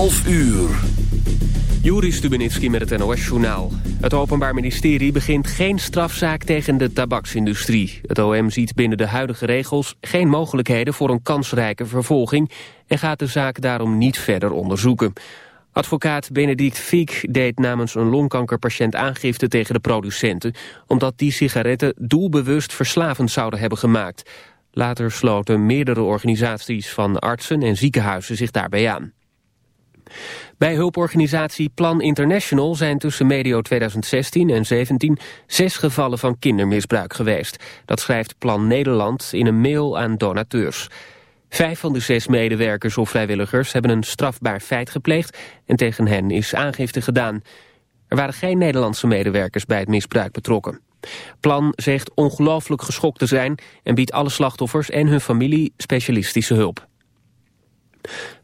11 uur. Juri Stubenitski met het NOS-journaal. Het Openbaar Ministerie begint geen strafzaak tegen de tabaksindustrie. Het OM ziet binnen de huidige regels geen mogelijkheden voor een kansrijke vervolging... en gaat de zaak daarom niet verder onderzoeken. Advocaat Benedict Fiek deed namens een longkankerpatiënt aangifte tegen de producenten... omdat die sigaretten doelbewust verslavend zouden hebben gemaakt. Later sloten meerdere organisaties van artsen en ziekenhuizen zich daarbij aan. Bij hulporganisatie Plan International zijn tussen medio 2016 en 2017 zes gevallen van kindermisbruik geweest. Dat schrijft Plan Nederland in een mail aan donateurs. Vijf van de zes medewerkers of vrijwilligers hebben een strafbaar feit gepleegd en tegen hen is aangifte gedaan. Er waren geen Nederlandse medewerkers bij het misbruik betrokken. Plan zegt ongelooflijk geschokt te zijn en biedt alle slachtoffers en hun familie specialistische hulp.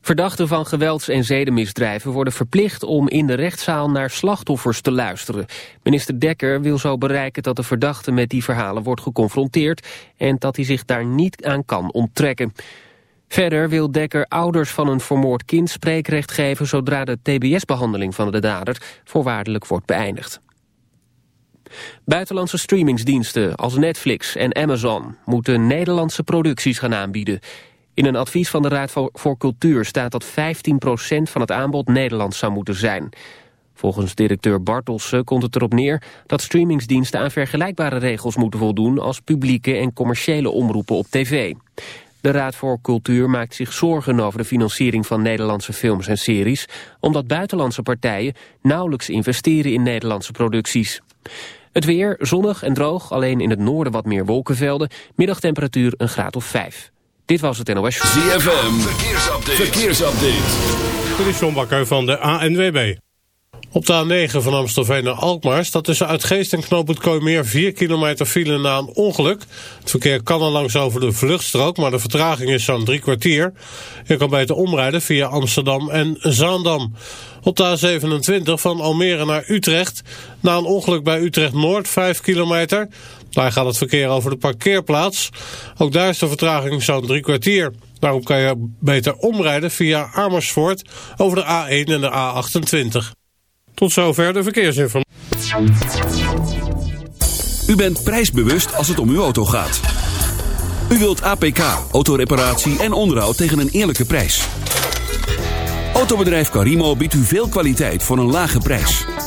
Verdachten van gewelds- en zedenmisdrijven worden verplicht om in de rechtszaal naar slachtoffers te luisteren. Minister Dekker wil zo bereiken dat de verdachte met die verhalen wordt geconfronteerd en dat hij zich daar niet aan kan onttrekken. Verder wil Dekker ouders van een vermoord kind spreekrecht geven zodra de tbs-behandeling van de dader voorwaardelijk wordt beëindigd. Buitenlandse streamingsdiensten als Netflix en Amazon moeten Nederlandse producties gaan aanbieden. In een advies van de Raad voor Cultuur staat dat 15% van het aanbod Nederlands zou moeten zijn. Volgens directeur Bartelsen komt het erop neer dat streamingsdiensten aan vergelijkbare regels moeten voldoen als publieke en commerciële omroepen op tv. De Raad voor Cultuur maakt zich zorgen over de financiering van Nederlandse films en series, omdat buitenlandse partijen nauwelijks investeren in Nederlandse producties. Het weer zonnig en droog, alleen in het noorden wat meer wolkenvelden, middagtemperatuur een graad of 5. Dit was het NOS. ZFM, verkeersupdate. verkeersupdate. Dit is John Bakker van de ANWB. Op de A9 van Amstelveen naar Alkmaar staat tussen Uitgeest en Knoopend Kooimeer 4 kilometer file na een ongeluk. Het verkeer kan al langs over de vluchtstrook, maar de vertraging is zo'n drie kwartier. Je kan beter omrijden via Amsterdam en Zaandam. Op de A27 van Almere naar Utrecht. Na een ongeluk bij Utrecht Noord 5 kilometer. Daar gaat het verkeer over de parkeerplaats. Ook daar is de vertraging zo'n drie kwartier. Daarom kan je beter omrijden via Amersfoort over de A1 en de A28. Tot zover de verkeersinformatie. U bent prijsbewust als het om uw auto gaat. U wilt APK, autoreparatie en onderhoud tegen een eerlijke prijs. Autobedrijf Carimo biedt u veel kwaliteit voor een lage prijs.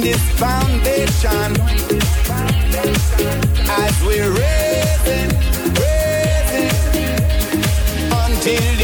this foundation. As we're raising, raising until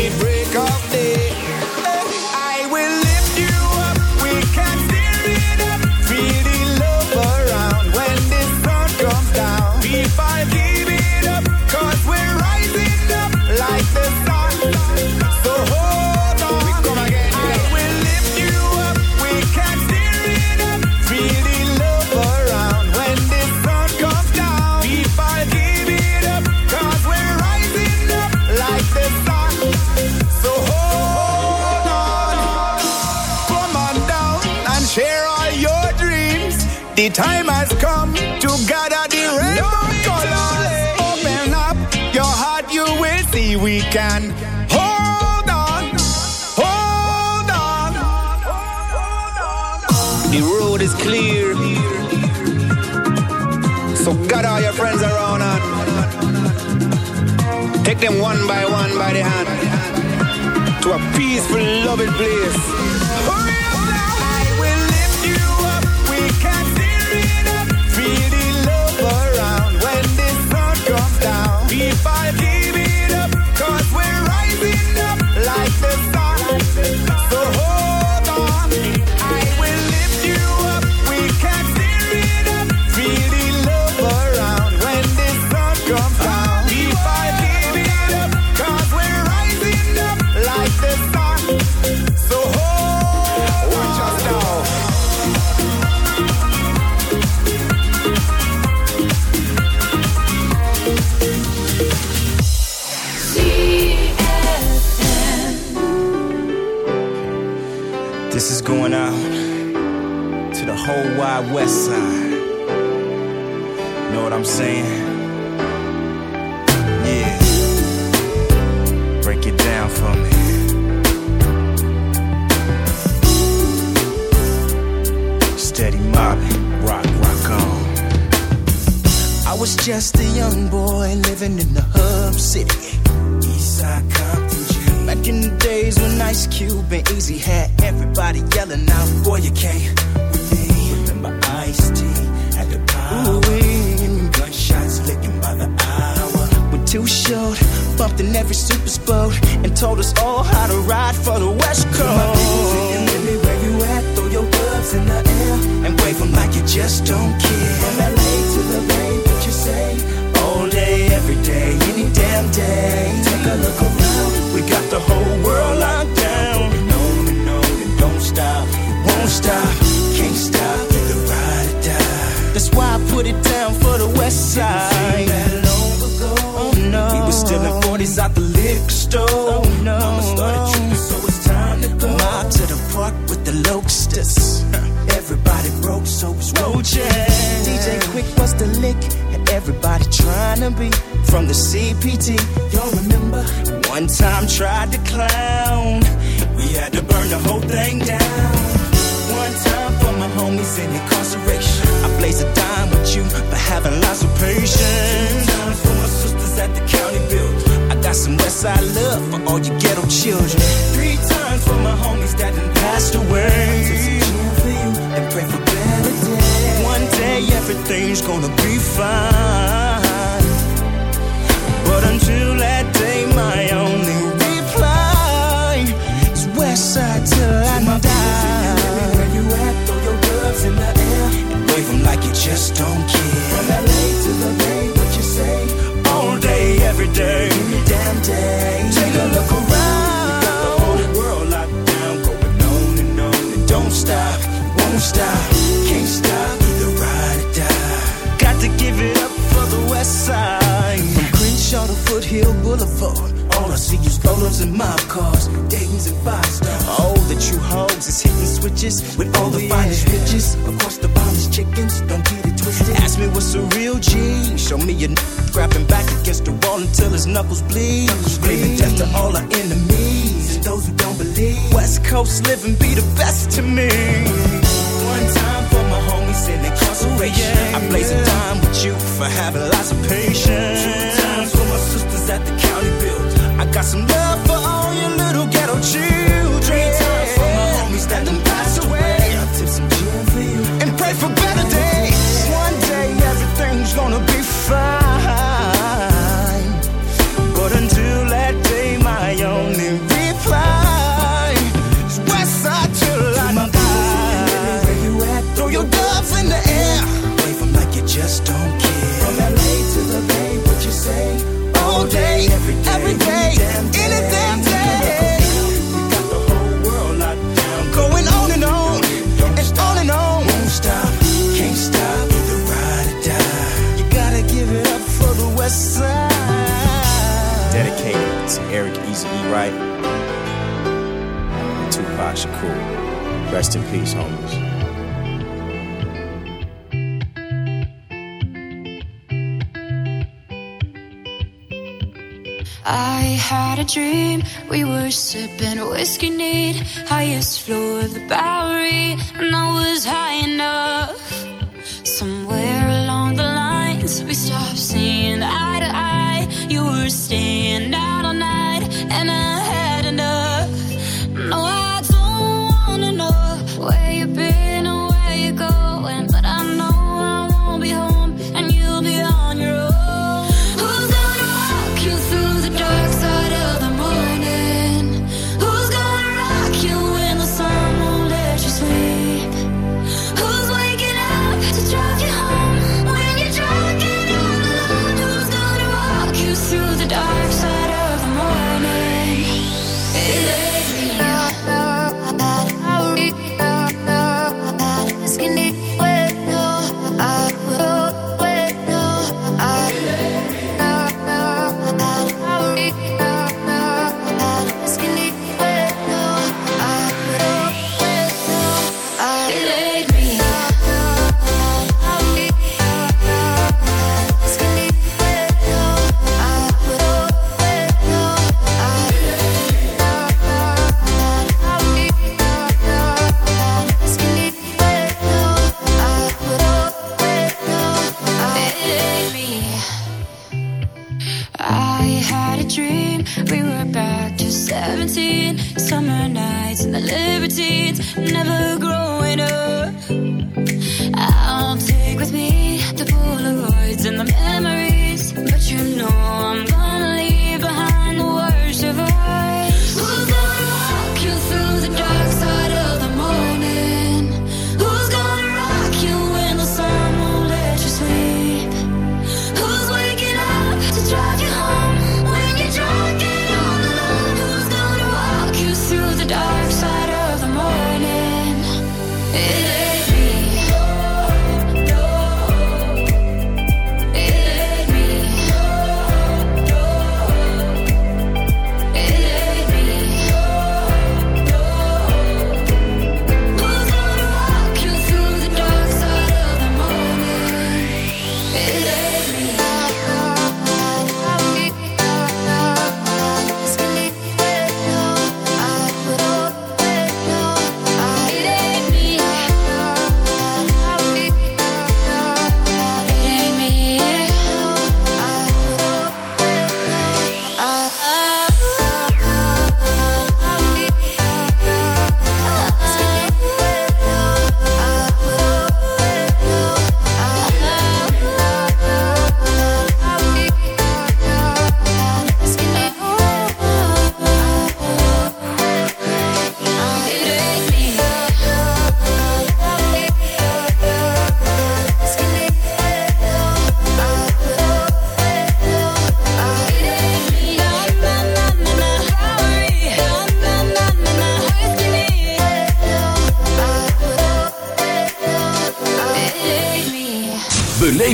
you gather the. Open up your heart, you will see we can. Hold on, hold on. The road is clear. So gather all your friends around and take them one by one by the hand to a peaceful, loving place. deep. saying passed away. Took some gin for you and pray for better days. One day everything's gonna be fine. But until that day, my only reply is West Side till I die. Where you at? Throw your gloves in the air and wave 'em like you just don't care. From LA to the Bay, what you say? All day, every day, every damn day. Boulevard. All I see is rollers and mob cars, Dayton's and five stars. Oh, the true hoes is hitting switches with all the finest riches. Of course, the finest chickens, don't get it twisted. Ask me what's a real G. Show me a n- grabbing back against the wall until his knuckles bleed. Screaming death to all our enemies and those who don't believe. West Coast living be the best to me. One time for my homies in incarceration. Oh, I blaze a time with you for having lots of patience. At the. I got some love for all your little ghetto children. Three times for my homies that Side. Dedicated to Eric Easy E. Wright and Tupac Shakur. Rest in peace, homies. I had a dream. We were sipping whiskey neat, highest floor of the Bowery, and I was high enough. Somewhere along the lines, we understand. I Summer nights. And the libertines, never growing up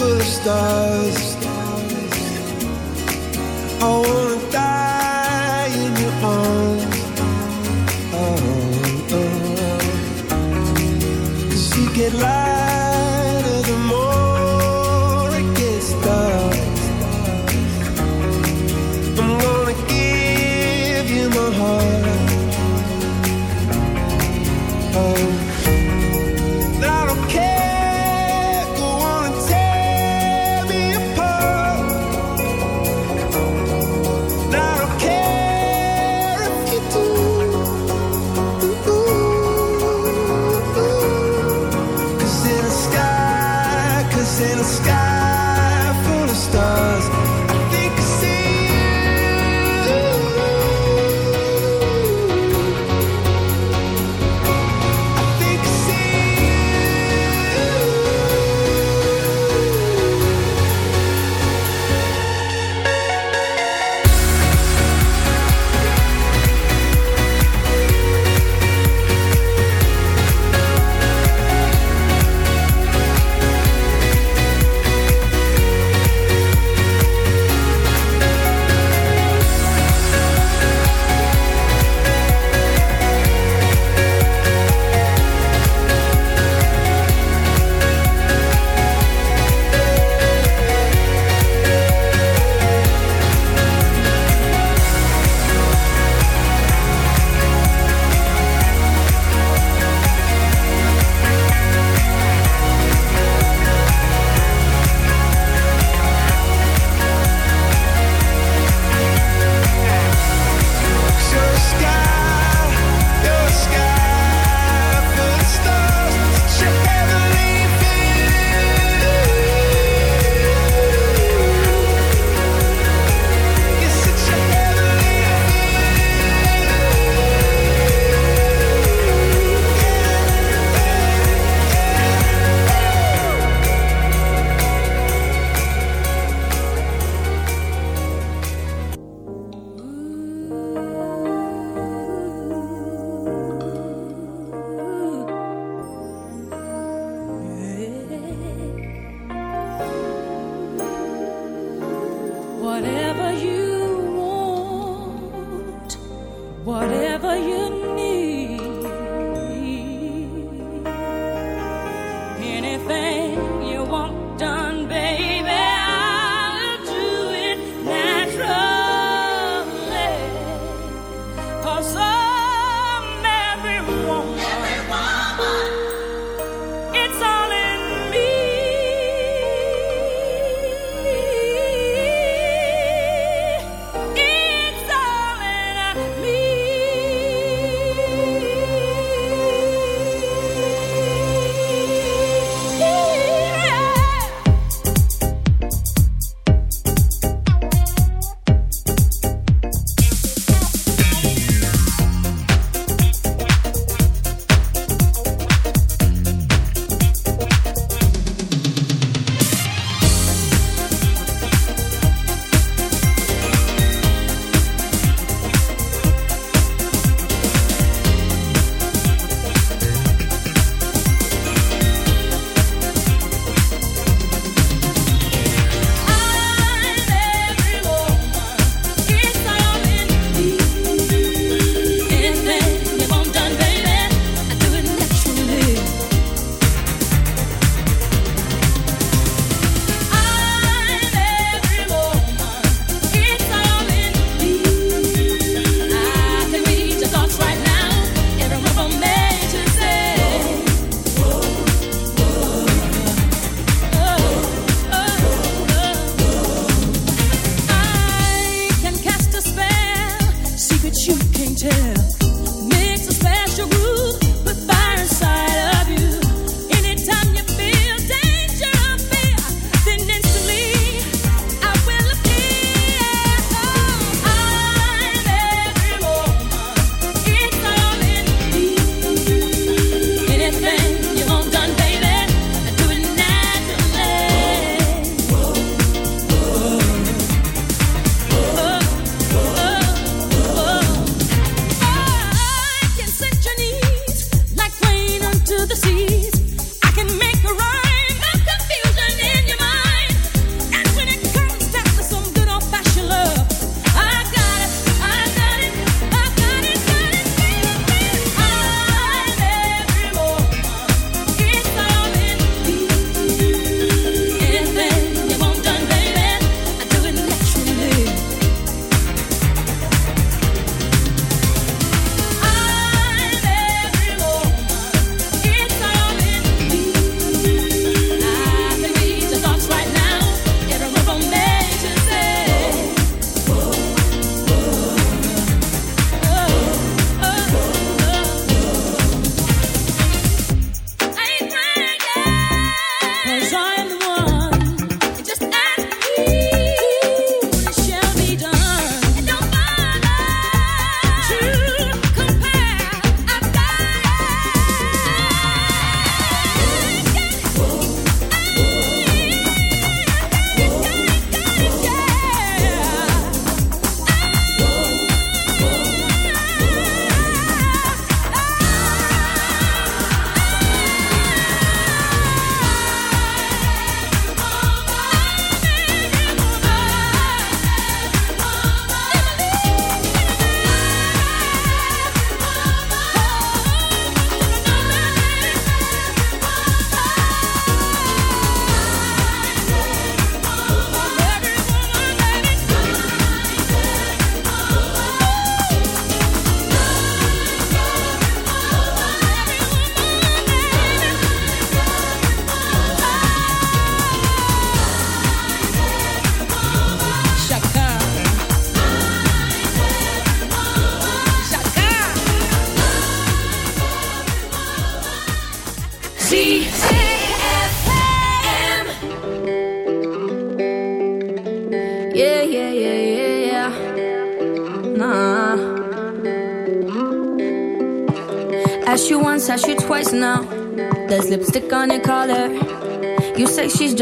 for the stars. I wanna die in your arms. Oh, oh. Cause you get lost.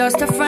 Rastafari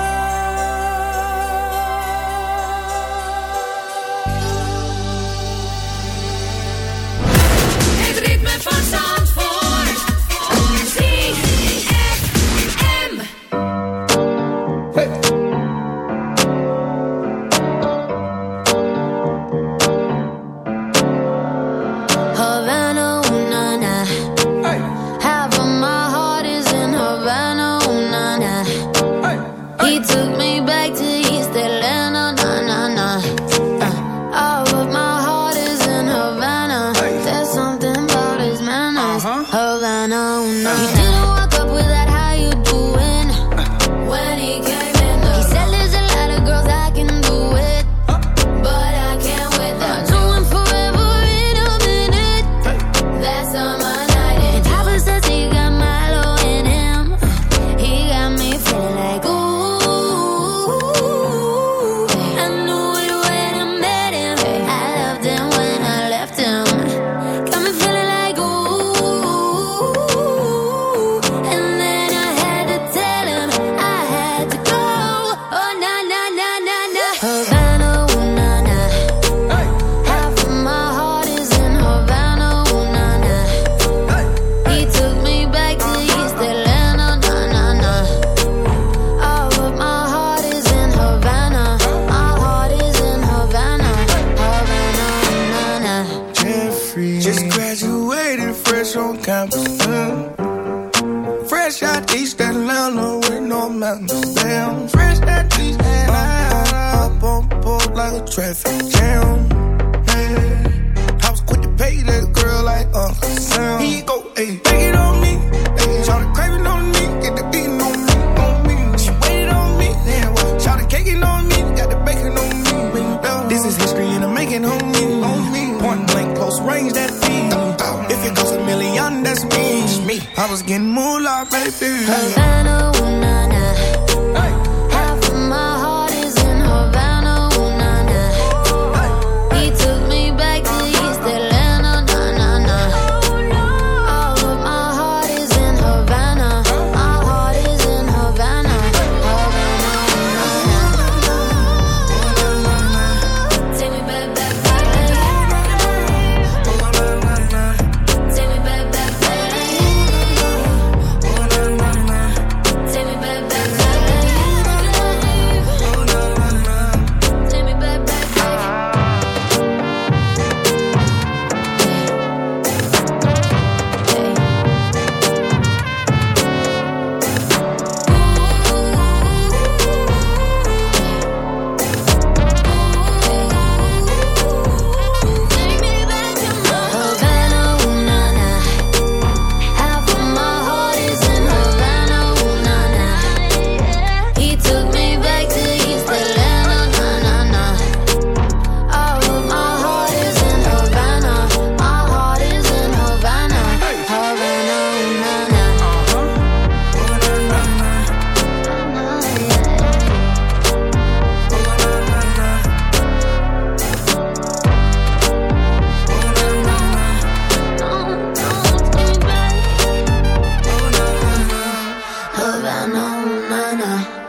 Havana, na na.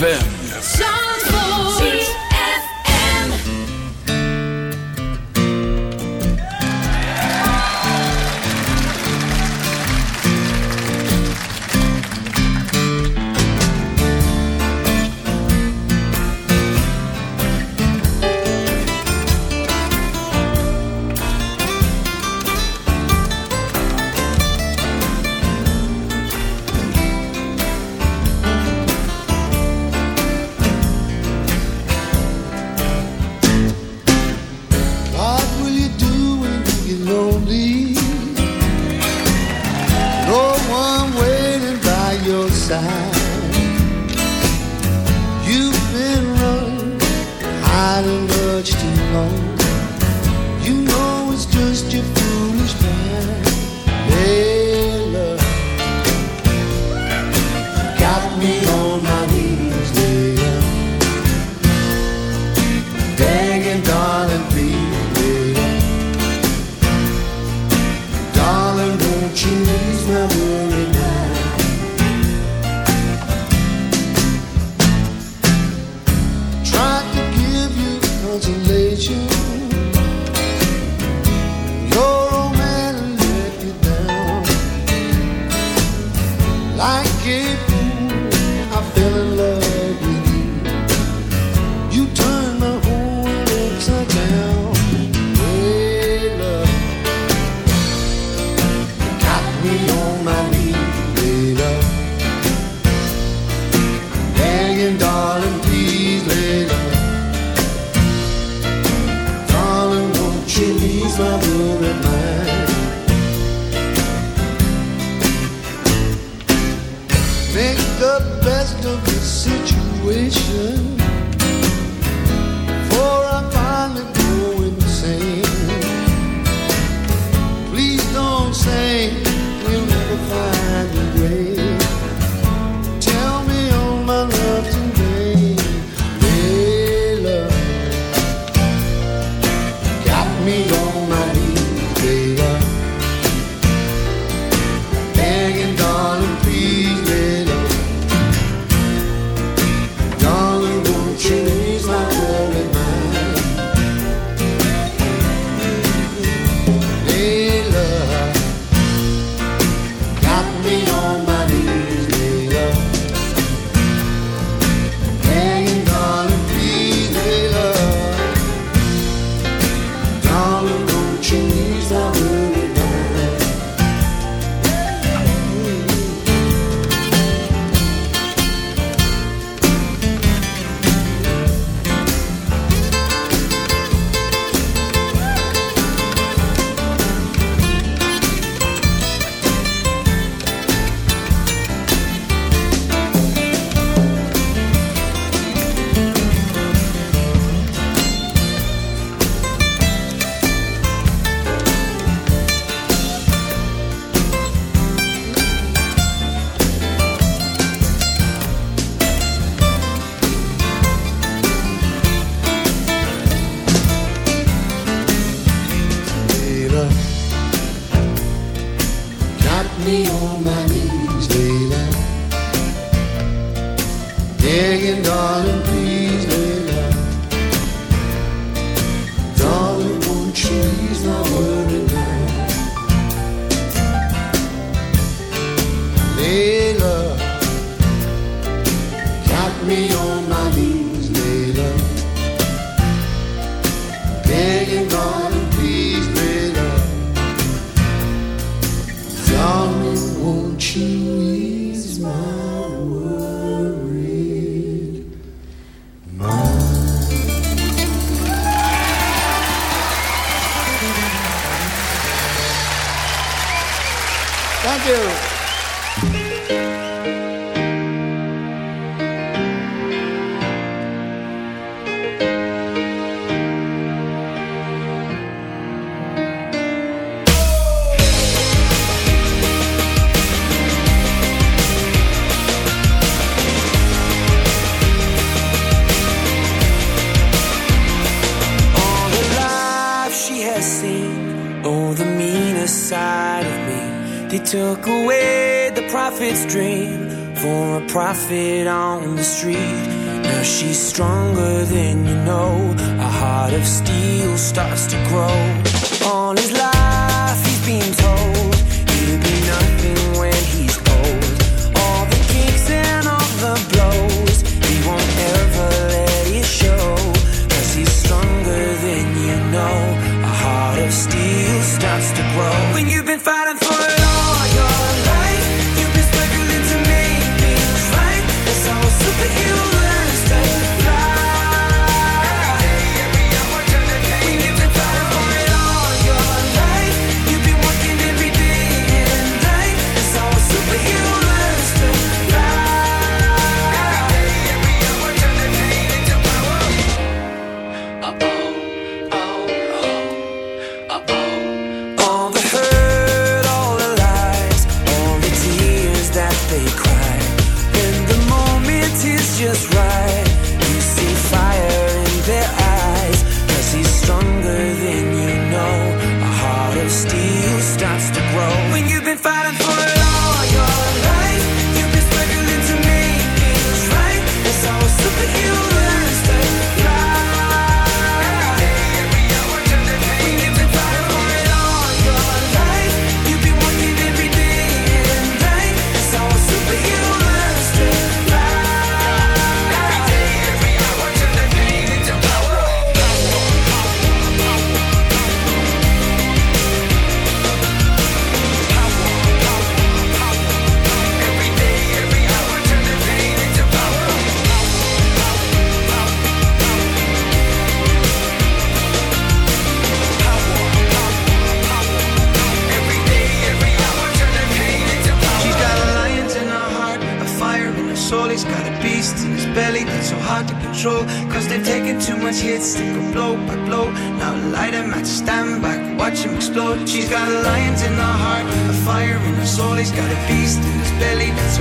ZFM.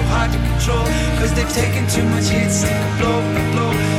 hard to control Cause they've taken too much hits, blow, blow